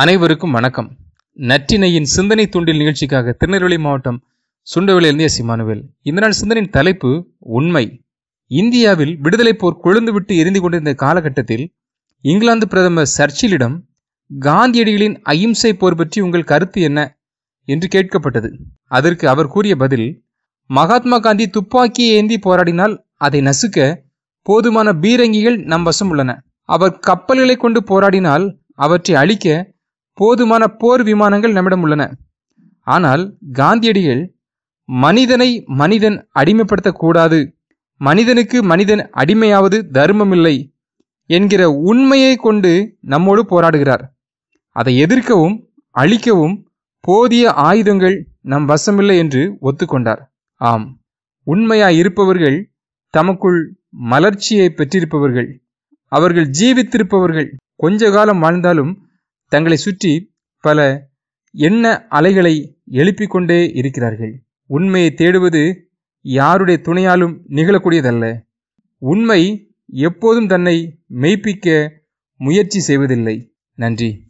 அனைவருக்கும் வணக்கம். நற்றினையின் சிந்தனை தூண்டில் நிகழ்ச்சிக்காக திருநெல்வேலி மாவட்டம் சுண்டவெளியிலிருந்து எஸ் இமானுவேல். இந்த நாள் சிந்தனையின் தலைப்பு உண்மை. இந்தியாவில் விடுதலை போர் கொழுந்துவிட்டு எரிந்து கொண்டிருந்த காலகட்டத்தில் இங்கிலாந்து பிரதமர் சர்ச்சிலிடம் காந்தியடிகளின் அகிம்சை போர் பற்றி உங்கள் கருத்து என்ன? என்று கேட்கப்பட்டது. அதற்கு அவர் கூறிய பதில் மகாத்மா காந்தி துப்பாக்கியை ஏந்தி போராடினால் அதை நசுக்க போதுமான பீரங்கிகள் நம் வசம் உள்ளன. அவர் கப்பல்களை கொண்டு போராடினால் அவற்றை அழிக்க போதுமான போர் விமானங்கள் நம்மிடம் உள்ளன. ஆனால் காந்தியடிகள் மனிதனை மனிதன் அடிமைப்படுத்தக்கூடாது. மனிதனுக்கு மனிதன் அடிமையாவது தர்மமில்லை என்கிற உண்மையை கொண்டு நம்மோடு போராடுகிறார். அதை எதிர்க்கவும் அழிக்கவும் போதிய ஆயுதங்கள் நம் வசமில்லை என்று ஒத்துக்கொண்டார். ஆம் உண்மையாய் இருப்பவர்கள் தமக்குள் மலர்ச்சியை பெற்றிருப்பவர்கள். அவர்கள் ஜீவித்திருப்பவர்கள். கொஞ்ச காலம் வாழ்ந்தாலும் தங்களை சுற்றி பல எண்ண அலைகளை எழுப்பிக் கொண்டே இருக்கிறார்கள். உண்மையை தேடுவது யாருடைய துணையாலும் நிகழக்கூடியதல்ல. உண்மை எப்போதும் தன்னை மெய்ப்பிக்க முயற்சி செய்வதில்லை. நன்றி.